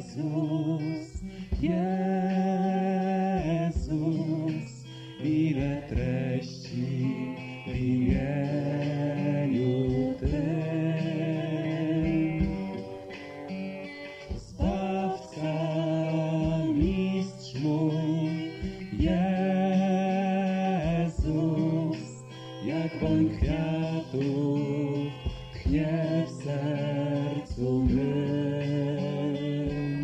سوسوس ویرت سا موس یا پنکھا تو